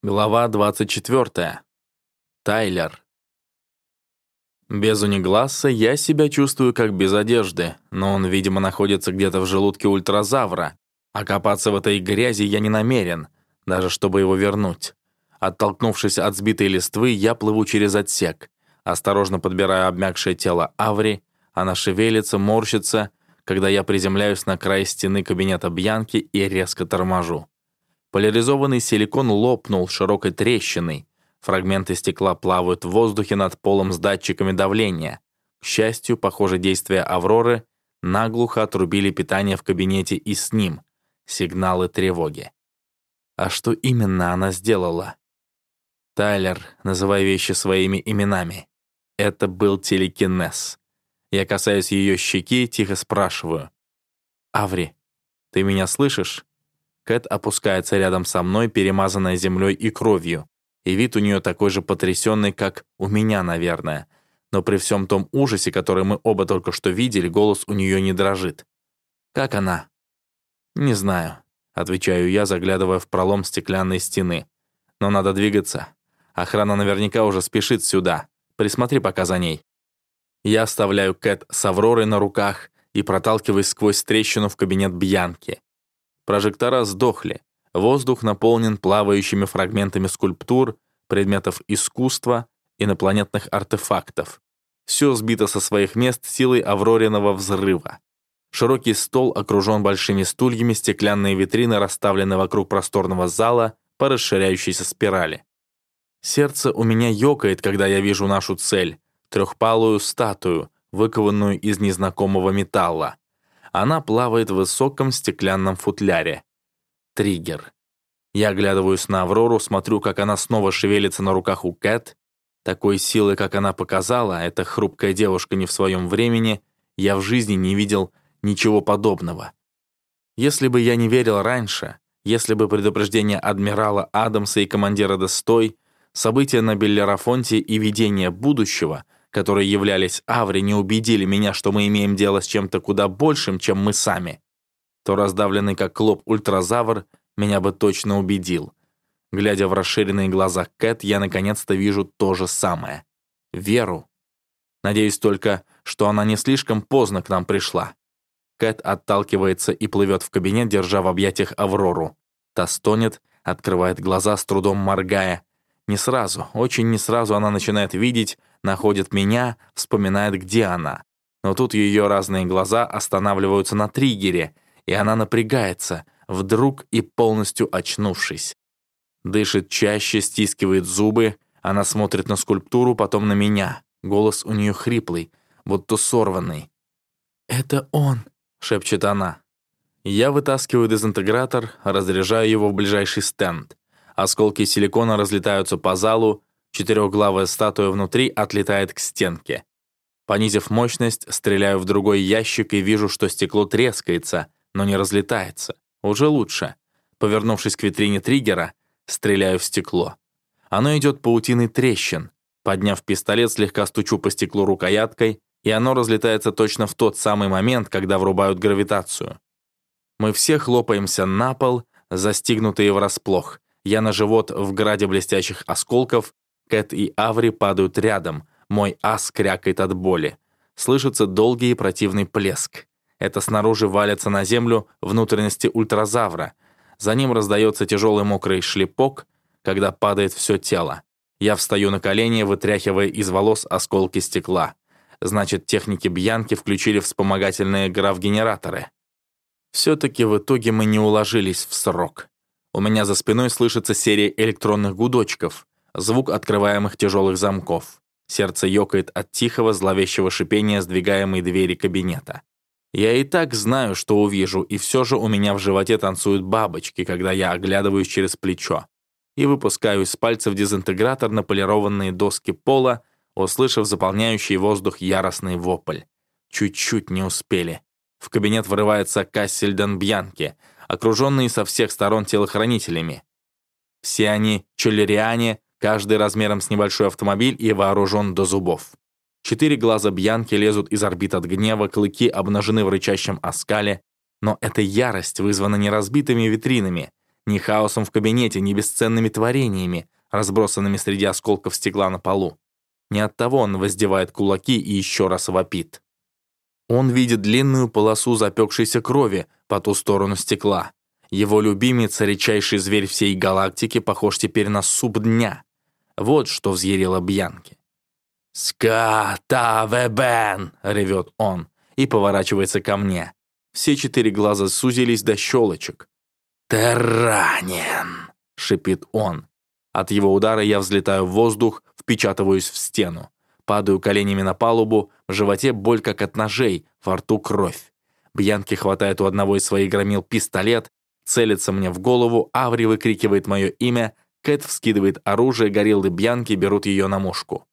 Глава 24. Тайлер. Без унигласса я себя чувствую как без одежды, но он, видимо, находится где-то в желудке ультразавра, а копаться в этой грязи я не намерен, даже чтобы его вернуть. Оттолкнувшись от сбитой листвы, я плыву через отсек, осторожно подбираю обмякшее тело Аври, она шевелится, морщится, когда я приземляюсь на край стены кабинета Бьянки и резко торможу. Поляризованный силикон лопнул широкой трещиной. Фрагменты стекла плавают в воздухе над полом с датчиками давления. К счастью, похоже, действия «Авроры» наглухо отрубили питание в кабинете и с ним. Сигналы тревоги. А что именно она сделала? Тайлер, называй вещи своими именами. Это был телекинез. Я касаюсь ее щеки, тихо спрашиваю. «Аври, ты меня слышишь?» Кэт опускается рядом со мной, перемазанная землей и кровью, и вид у нее такой же потрясенный, как у меня, наверное. Но при всем том ужасе, который мы оба только что видели, голос у нее не дрожит. «Как она?» «Не знаю», — отвечаю я, заглядывая в пролом стеклянной стены. «Но надо двигаться. Охрана наверняка уже спешит сюда. Присмотри пока за ней». Я оставляю Кэт с Авророй на руках и проталкиваюсь сквозь трещину в кабинет Бьянки. Прожектора сдохли. Воздух наполнен плавающими фрагментами скульптур, предметов искусства, инопланетных артефактов. Все сбито со своих мест силой аврориного взрыва. Широкий стол окружен большими стульями, стеклянные витрины расставлены вокруг просторного зала по расширяющейся спирали. Сердце у меня ёкает, когда я вижу нашу цель — трехпалую статую, выкованную из незнакомого металла. Она плавает в высоком стеклянном футляре. Триггер. Я оглядываюсь на Аврору, смотрю, как она снова шевелится на руках у Кэт. Такой силы, как она показала, эта хрупкая девушка не в своем времени, я в жизни не видел ничего подобного. Если бы я не верил раньше, если бы предупреждение адмирала Адамса и командира Дестой, события на Беллерафонте и видение будущего — которые являлись Аври, не убедили меня, что мы имеем дело с чем-то куда большим, чем мы сами, то раздавленный как клоп ультразавр меня бы точно убедил. Глядя в расширенные глаза Кэт, я наконец-то вижу то же самое. Веру. Надеюсь только, что она не слишком поздно к нам пришла. Кэт отталкивается и плывет в кабинет, держа в объятиях Аврору. Та стонет, открывает глаза, с трудом моргая. Не сразу, очень не сразу она начинает видеть, находит меня, вспоминает, где она. Но тут ее разные глаза останавливаются на триггере, и она напрягается, вдруг и полностью очнувшись. Дышит чаще, стискивает зубы, она смотрит на скульптуру, потом на меня. Голос у нее хриплый, будто сорванный. «Это он», — шепчет она. Я вытаскиваю дезинтегратор, разряжаю его в ближайший стенд. Осколки силикона разлетаются по залу, Четырехглавая статуя внутри отлетает к стенке. Понизив мощность, стреляю в другой ящик и вижу, что стекло трескается, но не разлетается. Уже лучше. Повернувшись к витрине триггера, стреляю в стекло. Оно идет паутиной трещин. Подняв пистолет, слегка стучу по стеклу рукояткой, и оно разлетается точно в тот самый момент, когда врубают гравитацию. Мы все хлопаемся на пол, застигнутые врасплох. Я на живот в граде блестящих осколков, Кэт и Аври падают рядом. Мой ас крякает от боли. Слышится долгий и противный плеск. Это снаружи валятся на землю внутренности ультразавра. За ним раздается тяжелый мокрый шлепок, когда падает все тело. Я встаю на колени, вытряхивая из волос осколки стекла. Значит, техники Бьянки включили вспомогательные граф-генераторы. Все-таки в итоге мы не уложились в срок. У меня за спиной слышится серия электронных гудочков звук открываемых тяжелых замков. Сердце ёкает от тихого, зловещего шипения сдвигаемой двери кабинета. Я и так знаю, что увижу, и все же у меня в животе танцуют бабочки, когда я оглядываюсь через плечо и выпускаю из пальцев дезинтегратор на полированные доски пола, услышав заполняющий воздух яростный вопль. Чуть-чуть не успели. В кабинет врывается Кассельден Бьянки, окруженный со всех сторон телохранителями. Все они чолериане, каждый размером с небольшой автомобиль и вооружен до зубов. Четыре глаза Бьянки лезут из орбит от гнева, клыки обнажены в рычащем оскале, но эта ярость вызвана не разбитыми витринами, ни хаосом в кабинете, ни бесценными творениями, разбросанными среди осколков стекла на полу. Не от того он воздевает кулаки и еще раз вопит. Он видит длинную полосу запекшейся крови по ту сторону стекла. Его любимец, редчайший зверь всей галактики, похож теперь на суп дня. Вот что взъярило Бьянки. «Скатавебен!» — ревет он и поворачивается ко мне. Все четыре глаза сузились до щелочек. «Терранин!» — шипит он. От его удара я взлетаю в воздух, впечатываюсь в стену. Падаю коленями на палубу, в животе боль как от ножей, во рту кровь. Бьянки хватает у одного из своих громил пистолет, целится мне в голову, Аври выкрикивает мое имя, Кэт вскидывает оружие, гориллы Бьянки берут ее на мушку.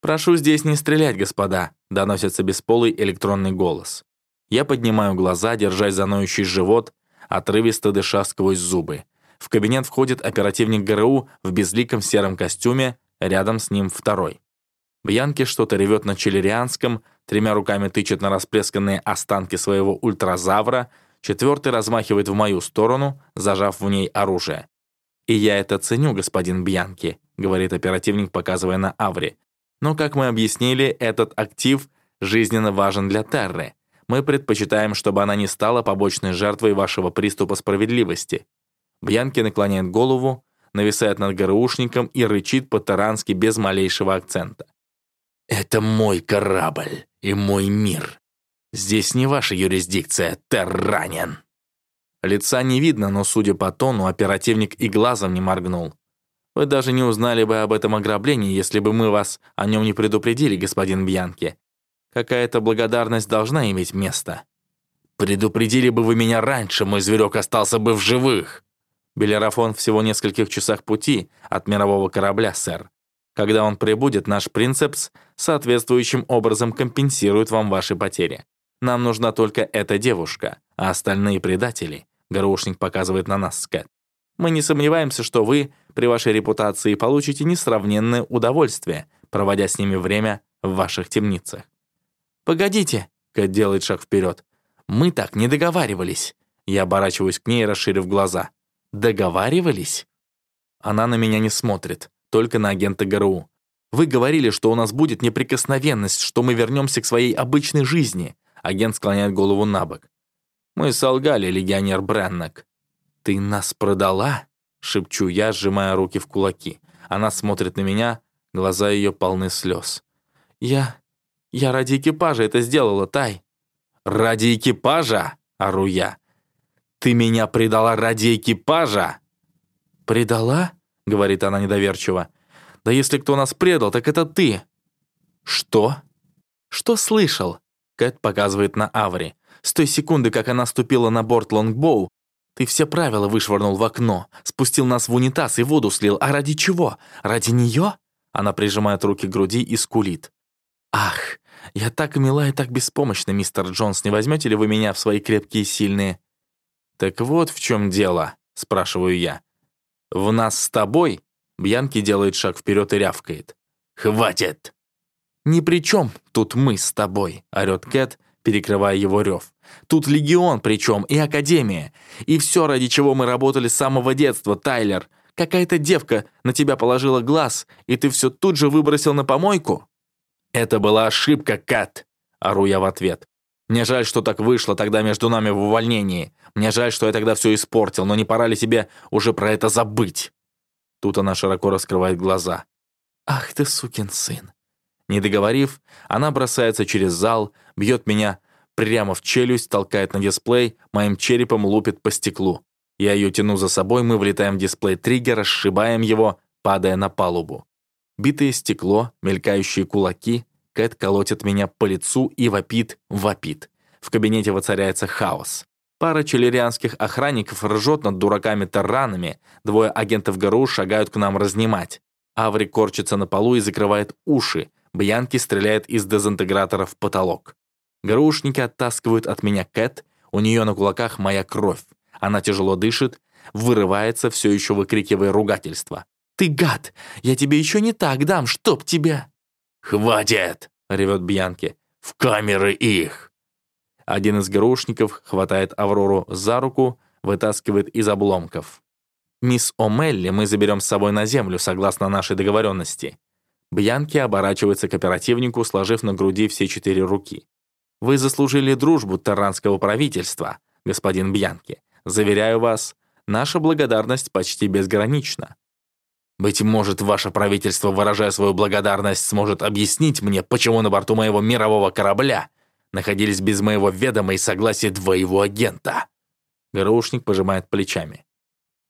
«Прошу здесь не стрелять, господа», — доносится бесполый электронный голос. Я поднимаю глаза, держась за ноющий живот, отрывисто дыша сквозь зубы. В кабинет входит оперативник ГРУ в безликом сером костюме, рядом с ним второй. Бьянки что-то ревет на челерианском, тремя руками тычет на расплесканные останки своего ультразавра, четвертый размахивает в мою сторону, зажав в ней оружие. «И я это ценю, господин Бьянки», — говорит оперативник, показывая на Аври. «Но, как мы объяснили, этот актив жизненно важен для Терры. Мы предпочитаем, чтобы она не стала побочной жертвой вашего приступа справедливости». Бьянки наклоняет голову, нависает над ГРУшником и рычит по-тарански без малейшего акцента. «Это мой корабль и мой мир. Здесь не ваша юрисдикция, Терранин». Лица не видно, но, судя по тону, оперативник и глазом не моргнул. Вы даже не узнали бы об этом ограблении, если бы мы вас о нем не предупредили, господин Бьянки. Какая-то благодарность должна иметь место. Предупредили бы вы меня раньше, мой зверек остался бы в живых. Белерафон всего нескольких часах пути от мирового корабля, сэр. Когда он прибудет, наш принцепс соответствующим образом компенсирует вам ваши потери. Нам нужна только эта девушка, а остальные предатели Гарушник показывает на нас, Скэт. Мы не сомневаемся, что вы при вашей репутации получите несравненное удовольствие, проводя с ними время в ваших темницах. «Погодите», — Кэт делает шаг вперед. «Мы так не договаривались». Я оборачиваюсь к ней, расширив глаза. «Договаривались?» Она на меня не смотрит, только на агента ГРУ. «Вы говорили, что у нас будет неприкосновенность, что мы вернемся к своей обычной жизни». Агент склоняет голову на бок. Мы солгали, легионер Бреннок. «Ты нас продала?» — шепчу я, сжимая руки в кулаки. Она смотрит на меня, глаза ее полны слез. «Я... я ради экипажа это сделала, Тай». «Ради экипажа?» — ору я. «Ты меня предала ради экипажа?» «Предала?» — говорит она недоверчиво. «Да если кто нас предал, так это ты». «Что?» «Что слышал?» Кэт показывает на Аври. С той секунды, как она ступила на борт лонгбоу, ты все правила вышвырнул в окно, спустил нас в унитаз и воду слил. А ради чего? Ради нее? Она прижимает руки к груди и скулит. «Ах, я так мила и так беспомощна, мистер Джонс, не возьмете ли вы меня в свои крепкие и сильные?» «Так вот в чем дело», — спрашиваю я. «В нас с тобой?» Бьянки делает шаг вперед и рявкает. «Хватит!» «Ни при чем тут мы с тобой», — орёт Кэт, перекрывая его рев. Тут легион причем и академия. И все, ради чего мы работали с самого детства, Тайлер. Какая-то девка на тебя положила глаз, и ты все тут же выбросил на помойку? Это была ошибка, Кат, ору я в ответ. Мне жаль, что так вышло тогда между нами в увольнении. Мне жаль, что я тогда все испортил, но не пора ли тебе уже про это забыть? Тут она широко раскрывает глаза. «Ах ты, сукин сын!» Не договорив, она бросается через зал, бьет меня прямо в челюсть, толкает на дисплей, моим черепом лупит по стеклу. Я ее тяну за собой, мы влетаем в дисплей триггера, сшибаем его, падая на палубу. Битое стекло, мелькающие кулаки, Кэт колотит меня по лицу и вопит, вопит. В кабинете воцаряется хаос. Пара челерианских охранников ржет над дураками-таранами, двое агентов ГРУ шагают к нам разнимать. Аври корчится на полу и закрывает уши, Бьянки стреляет из дезинтегратора в потолок. Грушники оттаскивают от меня Кэт, у нее на кулаках моя кровь. Она тяжело дышит, вырывается, все еще выкрикивая ругательство. «Ты гад! Я тебе еще не так дам, чтоб тебя!» «Хватит!» — ревет Бьянки. «В камеры их!» Один из грушников хватает Аврору за руку, вытаскивает из обломков. Мисс О'Мелли мы заберем с собой на землю, согласно нашей договоренности. Бьянки оборачивается к оперативнику, сложив на груди все четыре руки. Вы заслужили дружбу терранского правительства, господин Бьянки. Заверяю вас, наша благодарность почти безгранична. Быть может, ваше правительство, выражая свою благодарность, сможет объяснить мне, почему на борту моего мирового корабля находились без моего ведома и согласия двоего агента». ГРУшник пожимает плечами.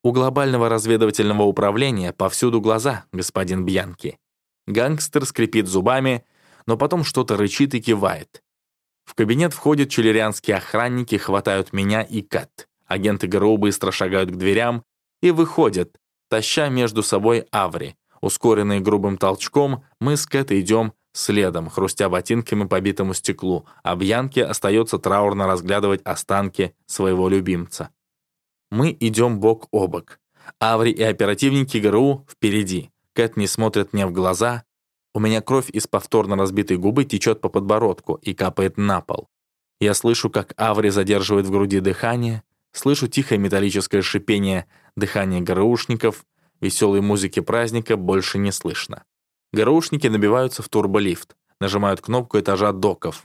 «У глобального разведывательного управления повсюду глаза, господин Бьянки». Гангстер скрипит зубами, но потом что-то рычит и кивает. В кабинет входят чилерианские охранники, хватают меня и Кат. Агенты ГРУ быстро шагают к дверям и выходят, таща между собой Аври. Ускоренные грубым толчком, мы с Кэт идем следом, хрустя ботинками по битому стеклу, а Бьянке остается траурно разглядывать останки своего любимца. Мы идем бок о бок. Аври и оперативники ГРУ впереди. Кэт не смотрит мне в глаза. У меня кровь из повторно разбитой губы течет по подбородку и капает на пол. Я слышу, как Аври задерживает в груди дыхание, слышу тихое металлическое шипение дыхания ГРУшников, веселой музыки праздника больше не слышно. ГРУшники набиваются в турболифт, нажимают кнопку этажа доков.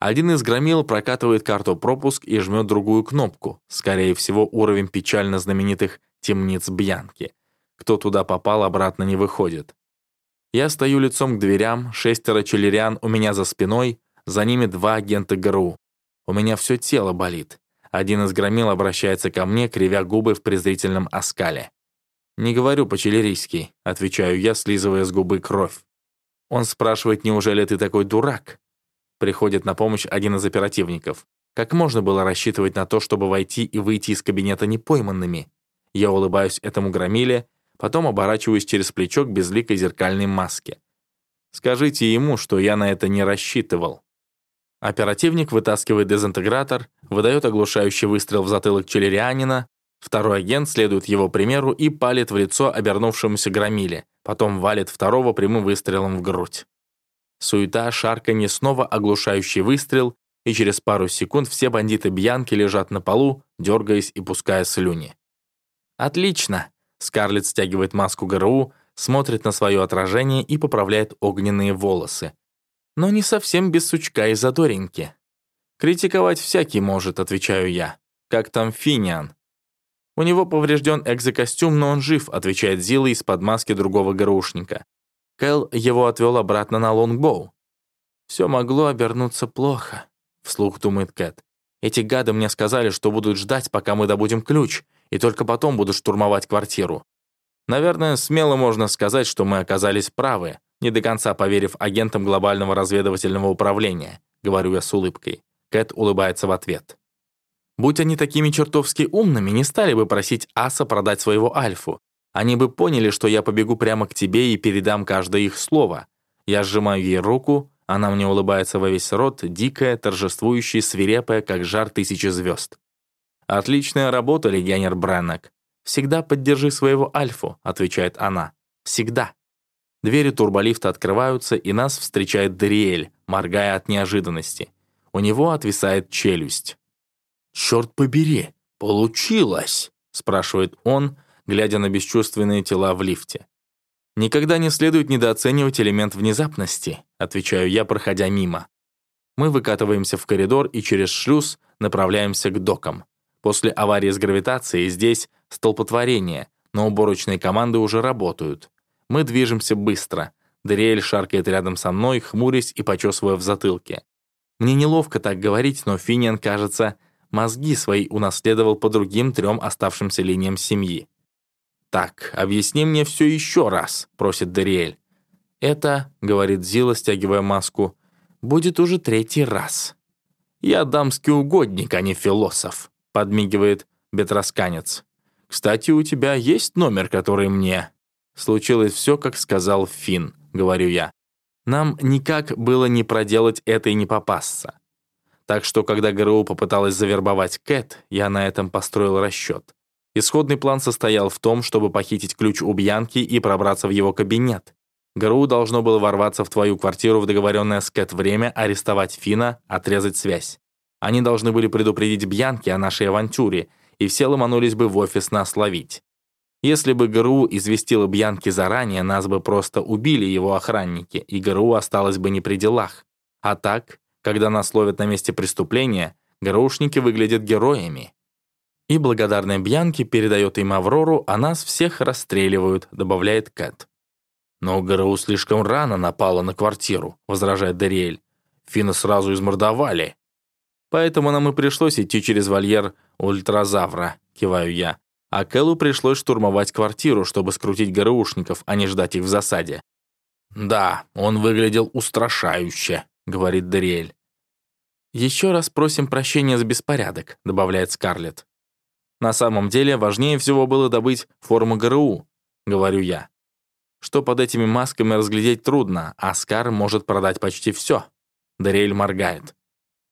Один из громил прокатывает карту пропуск и жмет другую кнопку, скорее всего, уровень печально знаменитых темниц Бьянки. Кто туда попал, обратно не выходит. Я стою лицом к дверям, шестеро челериан у меня за спиной, за ними два агента ГРУ. У меня все тело болит. Один из громил обращается ко мне, кривя губы в презрительном оскале. «Не говорю по-чилерийски», — отвечаю я, слизывая с губы кровь. Он спрашивает, неужели ты такой дурак? Приходит на помощь один из оперативников. Как можно было рассчитывать на то, чтобы войти и выйти из кабинета непойманными? Я улыбаюсь этому громиле, потом оборачиваюсь через плечо к безликой зеркальной маске. Скажите ему, что я на это не рассчитывал. Оперативник вытаскивает дезинтегратор, выдает оглушающий выстрел в затылок челерианина, второй агент следует его примеру и палит в лицо обернувшемуся громиле, потом валит второго прямым выстрелом в грудь. Суета, шарканье, снова оглушающий выстрел, и через пару секунд все бандиты Бьянки лежат на полу, дергаясь и пуская слюни. «Отлично!» — Скарлетт стягивает маску ГРУ, смотрит на свое отражение и поправляет огненные волосы но не совсем без сучка и задоринки. «Критиковать всякий может», — отвечаю я. «Как там Финиан?» «У него поврежден экзокостюм, но он жив», — отвечает Зила из-под маски другого ГРУшника. Кэл его отвел обратно на лонгбоу. «Все могло обернуться плохо», — вслух думает Кэт. «Эти гады мне сказали, что будут ждать, пока мы добудем ключ, и только потом будут штурмовать квартиру. Наверное, смело можно сказать, что мы оказались правы, не до конца поверив агентам глобального разведывательного управления, говорю я с улыбкой. Кэт улыбается в ответ. Будь они такими чертовски умными, не стали бы просить Аса продать своего Альфу. Они бы поняли, что я побегу прямо к тебе и передам каждое их слово. Я сжимаю ей руку, она мне улыбается во весь рот, дикая, торжествующая, свирепая, как жар тысячи звезд. «Отличная работа, легионер Бреннек. Всегда поддержи своего Альфу», — отвечает она. «Всегда». Двери турболифта открываются, и нас встречает Дариэль, моргая от неожиданности. У него отвисает челюсть. «Черт побери, получилось!» — спрашивает он, глядя на бесчувственные тела в лифте. «Никогда не следует недооценивать элемент внезапности», — отвечаю я, проходя мимо. Мы выкатываемся в коридор и через шлюз направляемся к докам. После аварии с гравитацией здесь столпотворение, но уборочные команды уже работают. Мы движемся быстро. Дариэль шаркает рядом со мной, хмурясь и почесывая в затылке. Мне неловко так говорить, но Финиан, кажется, мозги свои унаследовал по другим трем оставшимся линиям семьи. «Так, объясни мне все еще раз», — просит Дариэль. «Это», — говорит Зила, стягивая маску, — «будет уже третий раз». «Я дамский угодник, а не философ», — подмигивает бетросканец. «Кстати, у тебя есть номер, который мне Случилось все, как сказал Финн, говорю я. Нам никак было не проделать это и не попасться. Так что, когда ГРУ попыталась завербовать Кэт, я на этом построил расчет. Исходный план состоял в том, чтобы похитить ключ у Бьянки и пробраться в его кабинет. ГРУ должно было ворваться в твою квартиру в договоренное с Кэт время, арестовать Фина, отрезать связь. Они должны были предупредить Бьянки о нашей авантюре, и все ломанулись бы в офис нас ловить. Если бы ГРУ известила Бьянки заранее, нас бы просто убили его охранники, и ГРУ осталось бы не при делах. А так, когда нас ловят на месте преступления, ГРУшники выглядят героями. И благодарная Бьянки передает им Аврору, а нас всех расстреливают, добавляет Кэт. «Но ГРУ слишком рано напала на квартиру», — возражает Дериэль. «Фина сразу измордовали». «Поэтому нам и пришлось идти через вольер ультразавра», — киваю я. А Кэллу пришлось штурмовать квартиру, чтобы скрутить ГРУшников, а не ждать их в засаде. «Да, он выглядел устрашающе», — говорит Дериэль. «Еще раз просим прощения за беспорядок», — добавляет Скарлетт. «На самом деле важнее всего было добыть форму ГРУ», — говорю я что под этими масками разглядеть трудно, а Скар может продать почти все. Дариэль моргает.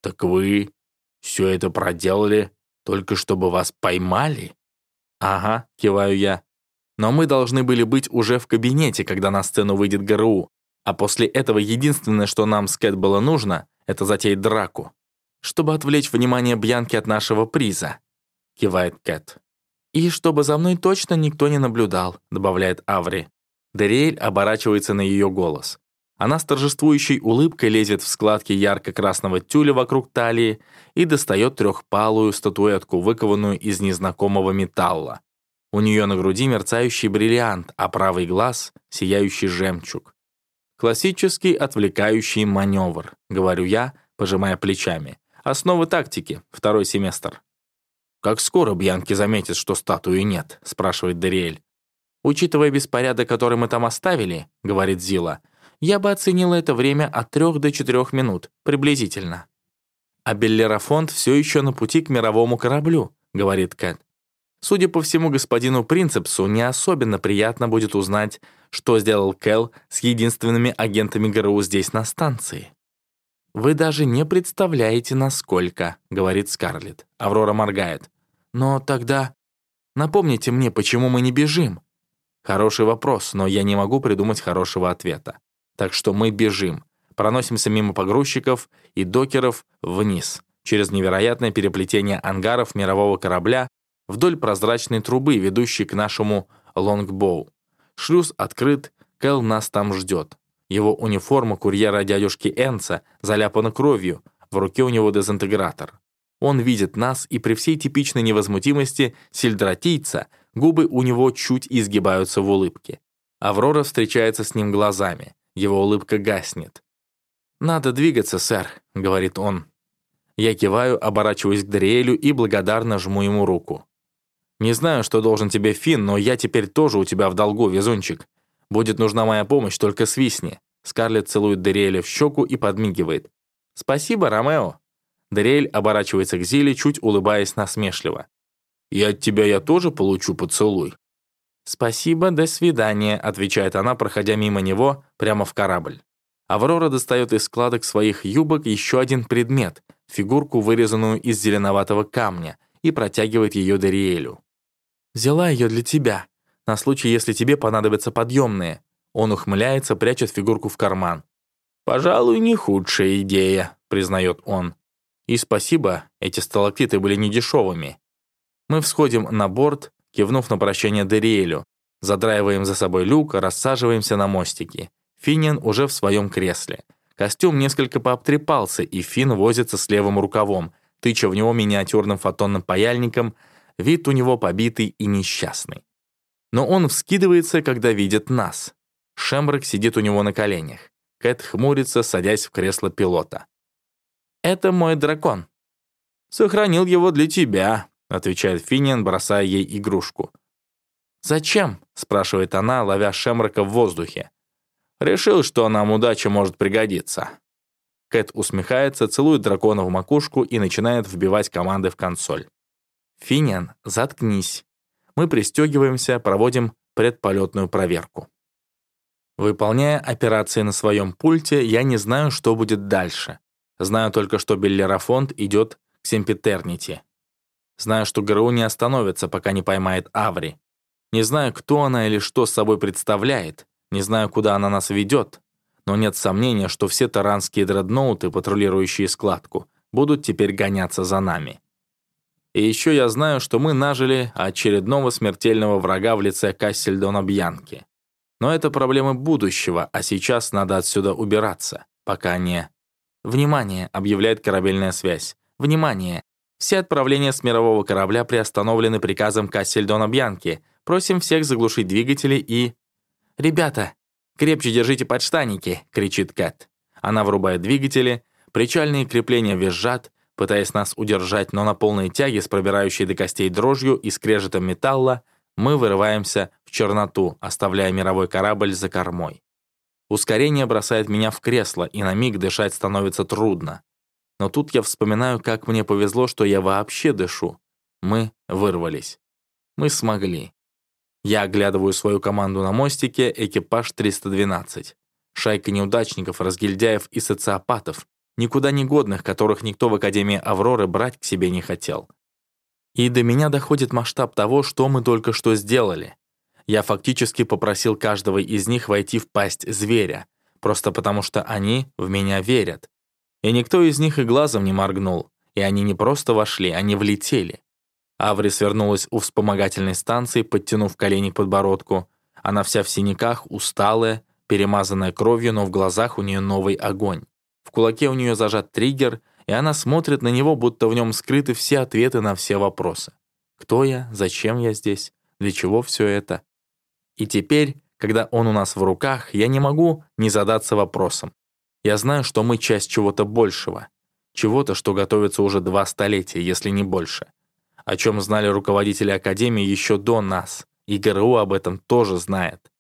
«Так вы все это проделали, только чтобы вас поймали?» «Ага», — киваю я. «Но мы должны были быть уже в кабинете, когда на сцену выйдет ГРУ, а после этого единственное, что нам с Кэт было нужно, это затеять драку, чтобы отвлечь внимание Бьянки от нашего приза», — кивает Кэт. «И чтобы за мной точно никто не наблюдал», — добавляет Аври. Дериэль оборачивается на ее голос. Она с торжествующей улыбкой лезет в складки ярко-красного тюля вокруг талии и достает трехпалую статуэтку, выкованную из незнакомого металла. У нее на груди мерцающий бриллиант, а правый глаз — сияющий жемчуг. Классический отвлекающий маневр, говорю я, пожимая плечами. Основы тактики, второй семестр. «Как скоро Бьянки заметит, что статуи нет?» — спрашивает Дериэль. «Учитывая беспорядок, который мы там оставили», — говорит Зила, «я бы оценила это время от трех до четырех минут, приблизительно». «А Беллерафонт все еще на пути к мировому кораблю», — говорит Кэт. Судя по всему, господину Принцепсу не особенно приятно будет узнать, что сделал Кэл с единственными агентами ГРУ здесь на станции. «Вы даже не представляете, насколько», — говорит Скарлетт. Аврора моргает. «Но тогда напомните мне, почему мы не бежим?» Хороший вопрос, но я не могу придумать хорошего ответа. Так что мы бежим, проносимся мимо погрузчиков и докеров вниз, через невероятное переплетение ангаров мирового корабля вдоль прозрачной трубы, ведущей к нашему лонгбоу. Шлюз открыт, Кэл нас там ждет. Его униформа курьера дядюшки Энца заляпана кровью, в руке у него дезинтегратор. Он видит нас, и при всей типичной невозмутимости сельдратийца — Губы у него чуть изгибаются в улыбке. Аврора встречается с ним глазами. Его улыбка гаснет. «Надо двигаться, сэр», — говорит он. Я киваю, оборачиваюсь к Дариэлю и благодарно жму ему руку. «Не знаю, что должен тебе Финн, но я теперь тоже у тебя в долгу, везунчик. Будет нужна моя помощь, только свистни». Скарлетт целует Дариэля в щеку и подмигивает. «Спасибо, Ромео». Дариэль оборачивается к Зиле, чуть улыбаясь насмешливо. И от тебя я тоже получу поцелуй». «Спасибо, до свидания», — отвечает она, проходя мимо него прямо в корабль. Аврора достает из складок своих юбок еще один предмет, фигурку, вырезанную из зеленоватого камня, и протягивает ее Дариэлю. «Взяла ее для тебя, на случай, если тебе понадобятся подъемные». Он ухмыляется, прячет фигурку в карман. «Пожалуй, не худшая идея», — признает он. «И спасибо, эти сталактиты были недешевыми. Мы всходим на борт, кивнув на прощание Дериэлю, задраиваем за собой люк, рассаживаемся на мостике. Финин уже в своем кресле. Костюм несколько пообтрепался, и Фин возится с левым рукавом, тыча в него миниатюрным фотонным паяльником, вид у него побитый и несчастный. Но он вскидывается, когда видит нас. Шембрак сидит у него на коленях. Кэт хмурится, садясь в кресло пилота. «Это мой дракон. Сохранил его для тебя», отвечает Финиан, бросая ей игрушку. «Зачем?» — спрашивает она, ловя Шемрака в воздухе. «Решил, что нам удача может пригодиться». Кэт усмехается, целует дракона в макушку и начинает вбивать команды в консоль. «Финиан, заткнись». Мы пристегиваемся, проводим предполетную проверку. Выполняя операции на своем пульте, я не знаю, что будет дальше. Знаю только, что Беллерафонт идет к Семпетернити. Знаю, что ГРУ не остановится, пока не поймает Аври. Не знаю, кто она или что с собой представляет. Не знаю, куда она нас ведет. Но нет сомнения, что все таранские дредноуты, патрулирующие складку, будут теперь гоняться за нами. И еще я знаю, что мы нажили очередного смертельного врага в лице Кассельдона Бьянки. Но это проблемы будущего, а сейчас надо отсюда убираться, пока не... «Внимание!» — объявляет корабельная связь. «Внимание! Все отправления с мирового корабля приостановлены приказом Кассельдона Бьянки. Просим всех заглушить двигатели и...» «Ребята, крепче держите подштанники!» — кричит Кэт. Она врубает двигатели, причальные крепления визжат, пытаясь нас удержать, но на полной тяге с пробирающей до костей дрожью и скрежетом металла мы вырываемся в черноту, оставляя мировой корабль за кормой. Ускорение бросает меня в кресло, и на миг дышать становится трудно. Но тут я вспоминаю, как мне повезло, что я вообще дышу. Мы вырвались. Мы смогли. Я оглядываю свою команду на мостике, экипаж 312. Шайка неудачников, разгильдяев и социопатов, никуда не годных, которых никто в Академии Авроры брать к себе не хотел. И до меня доходит масштаб того, что мы только что сделали. Я фактически попросил каждого из них войти в пасть зверя, просто потому что они в меня верят. И никто из них и глазом не моргнул, и они не просто вошли, они влетели. Аври свернулась у вспомогательной станции, подтянув колени к подбородку. Она вся в синяках, усталая, перемазанная кровью, но в глазах у нее новый огонь. В кулаке у нее зажат триггер — и она смотрит на него, будто в нем скрыты все ответы на все вопросы. Кто я? Зачем я здесь? Для чего все это? И теперь, когда он у нас в руках, я не могу не задаться вопросом. Я знаю, что мы часть чего-то большего. Чего-то, что готовится уже два столетия, если не больше. О чем знали руководители Академии еще до нас. И ГРУ об этом тоже знает.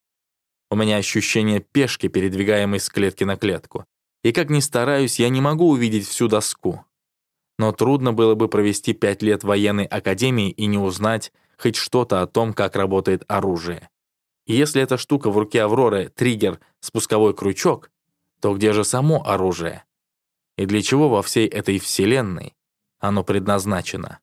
У меня ощущение пешки, передвигаемой с клетки на клетку. И как ни стараюсь, я не могу увидеть всю доску. Но трудно было бы провести пять лет военной академии и не узнать хоть что-то о том, как работает оружие. И если эта штука в руке Авроры — триггер, спусковой крючок, то где же само оружие? И для чего во всей этой вселенной оно предназначено?